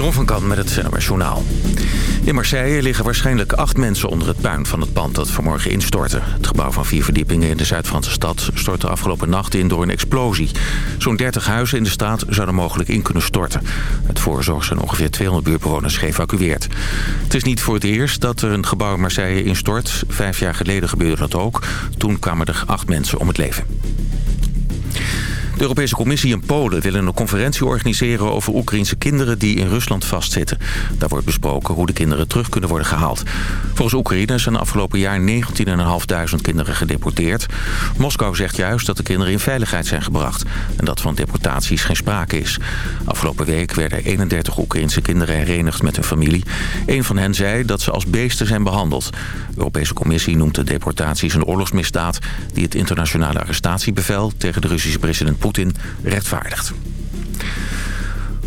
Jeroen van Kan met het NOS Journaal. In Marseille liggen waarschijnlijk acht mensen onder het puin van het pand dat vanmorgen instortte. Het gebouw van vier verdiepingen in de Zuid-Franse stad stortte afgelopen nacht in door een explosie. Zo'n 30 huizen in de straat zouden mogelijk in kunnen storten. Het voorzorg zijn ongeveer 200 buurtbewoners geëvacueerd. Het is niet voor het eerst dat er een gebouw in Marseille instort. Vijf jaar geleden gebeurde dat ook. Toen kwamen er acht mensen om het leven. De Europese Commissie en Polen willen een conferentie organiseren over Oekraïnse kinderen die in Rusland vastzitten. Daar wordt besproken hoe de kinderen terug kunnen worden gehaald. Volgens Oekraïne zijn afgelopen jaar 19.500 kinderen gedeporteerd. Moskou zegt juist dat de kinderen in veiligheid zijn gebracht en dat van deportaties geen sprake is. Afgelopen week werden 31 Oekraïnse kinderen herenigd met hun familie. Een van hen zei dat ze als beesten zijn behandeld. De Europese Commissie noemt de deportaties een oorlogsmisdaad die het internationale arrestatiebevel tegen de Russische president Poetin rechtvaardigt.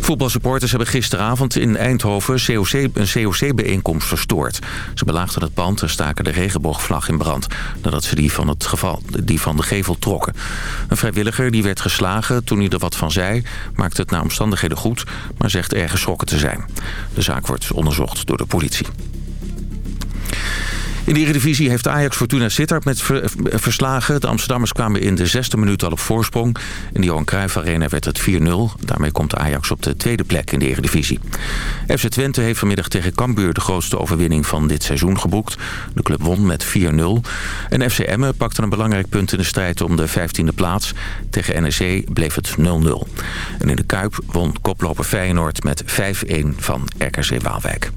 Voetbalsupporters hebben gisteravond in Eindhoven COC, een COC-bijeenkomst verstoord. Ze belaagden het pand en staken de regenboogvlag in brand... nadat ze die van, het geval, die van de gevel trokken. Een vrijwilliger die werd geslagen toen hij er wat van zei... maakte het naar omstandigheden goed, maar zegt erg geschrokken te zijn. De zaak wordt onderzocht door de politie. In de Eredivisie heeft Ajax Fortuna Sittard met verslagen. De Amsterdammers kwamen in de zesde minuut al op voorsprong. In de Johan Cruijff Arena werd het 4-0. Daarmee komt Ajax op de tweede plek in de Eredivisie. FC Twente heeft vanmiddag tegen Cambuur de grootste overwinning van dit seizoen geboekt. De club won met 4-0. En FC Emmen pakte een belangrijk punt in de strijd om de 15e plaats. Tegen NEC bleef het 0-0. En in de Kuip won koploper Feyenoord met 5-1 van RKC Waalwijk.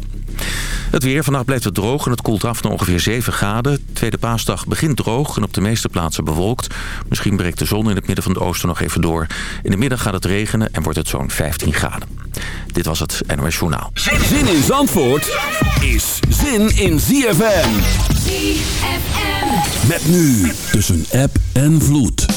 Het weer. Vannacht blijft het droog en het koelt af naar ongeveer 7 graden. Tweede paasdag begint droog en op de meeste plaatsen bewolkt. Misschien breekt de zon in het midden van het oosten nog even door. In de middag gaat het regenen en wordt het zo'n 15 graden. Dit was het NOS Journaal. Zin in Zandvoort is zin in ZFM. ZFM. Met nu tussen app en vloed.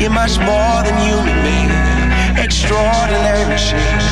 You're much more than human being, extraordinary machine.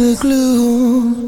the glue.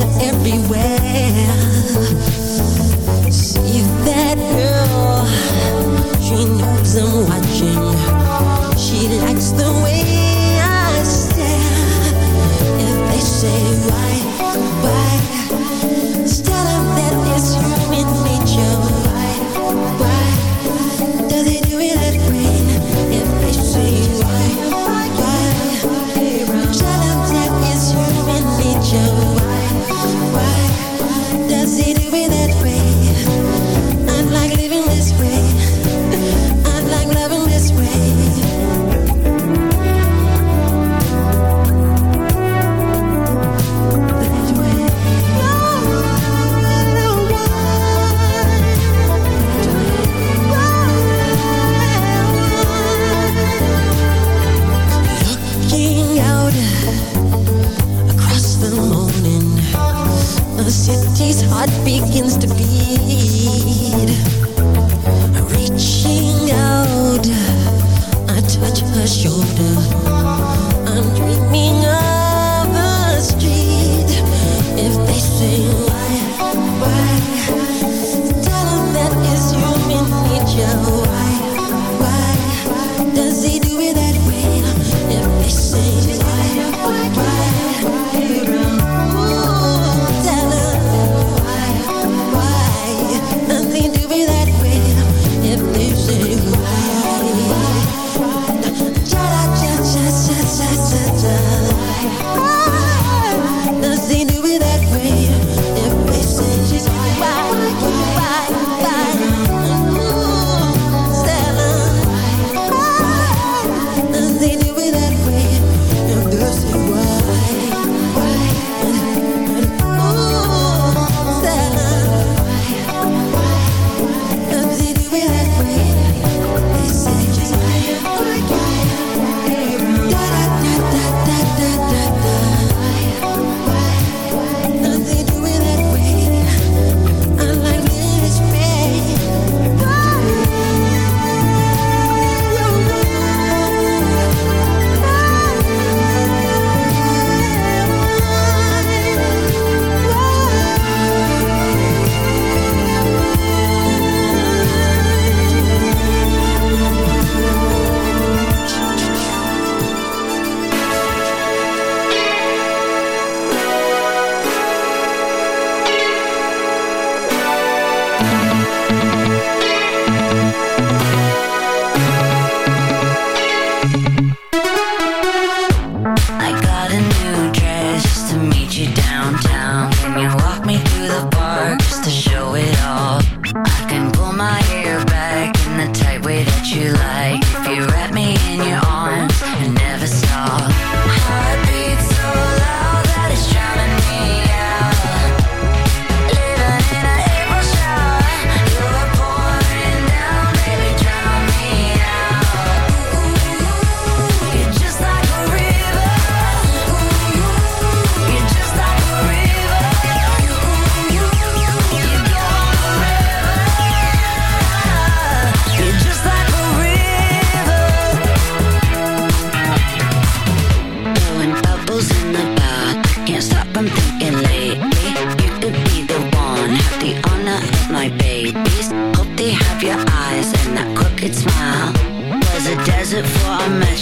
everywhere.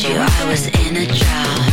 You. I was in a drought.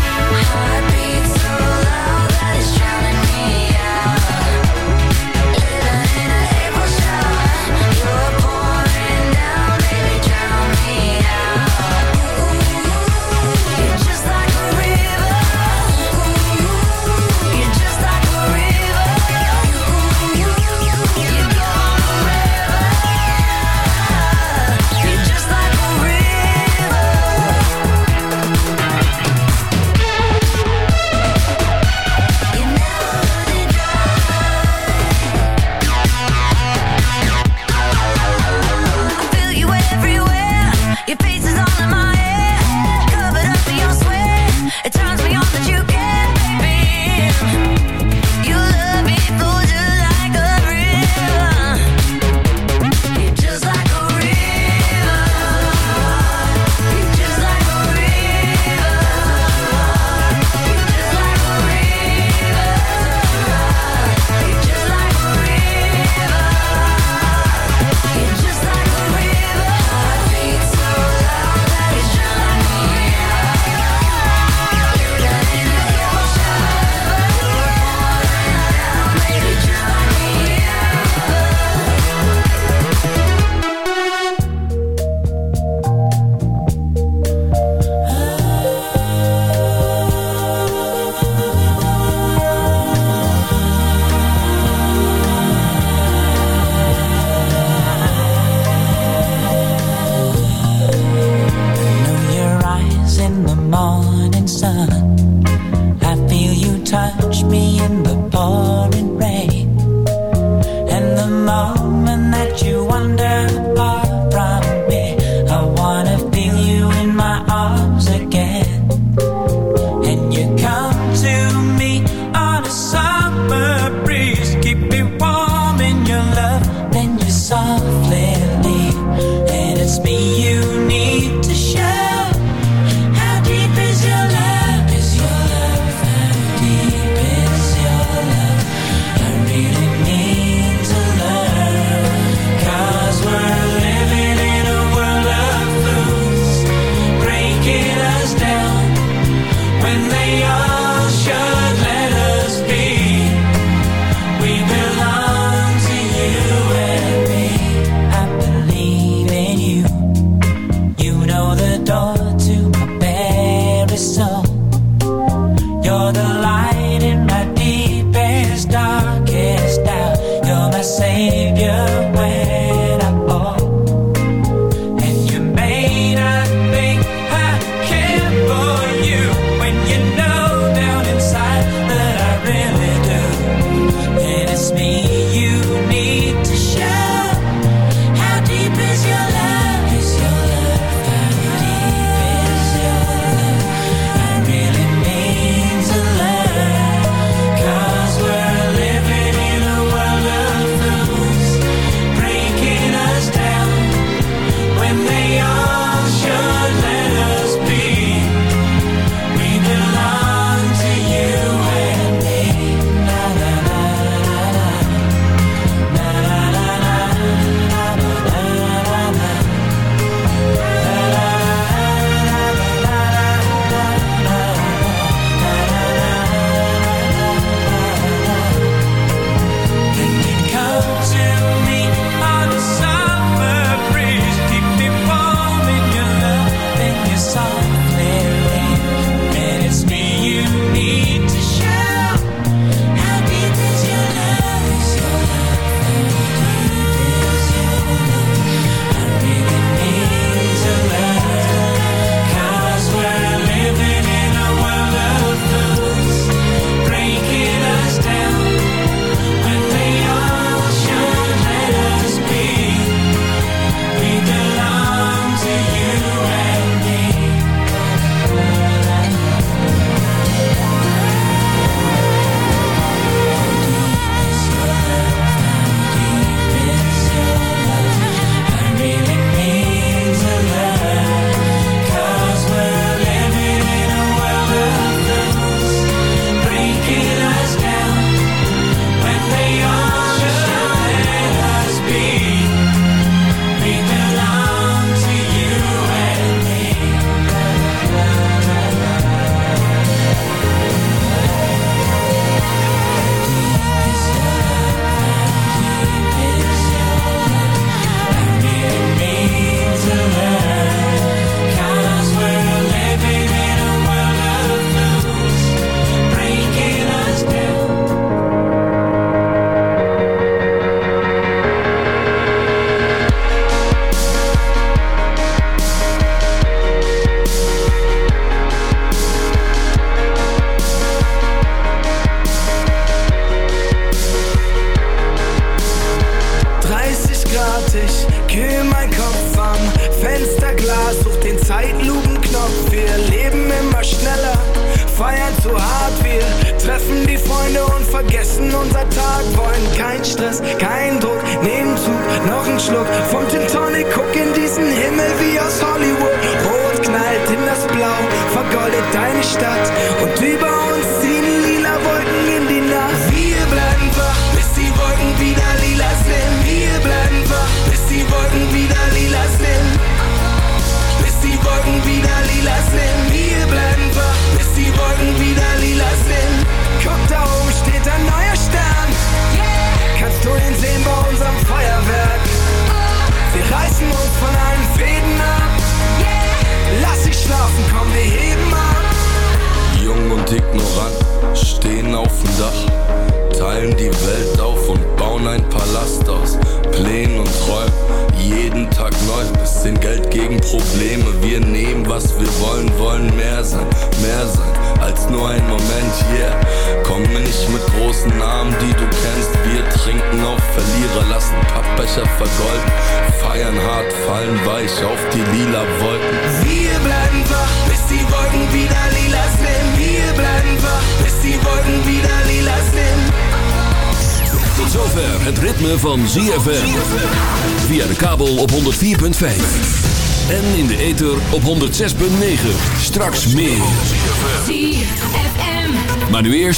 Morning sun.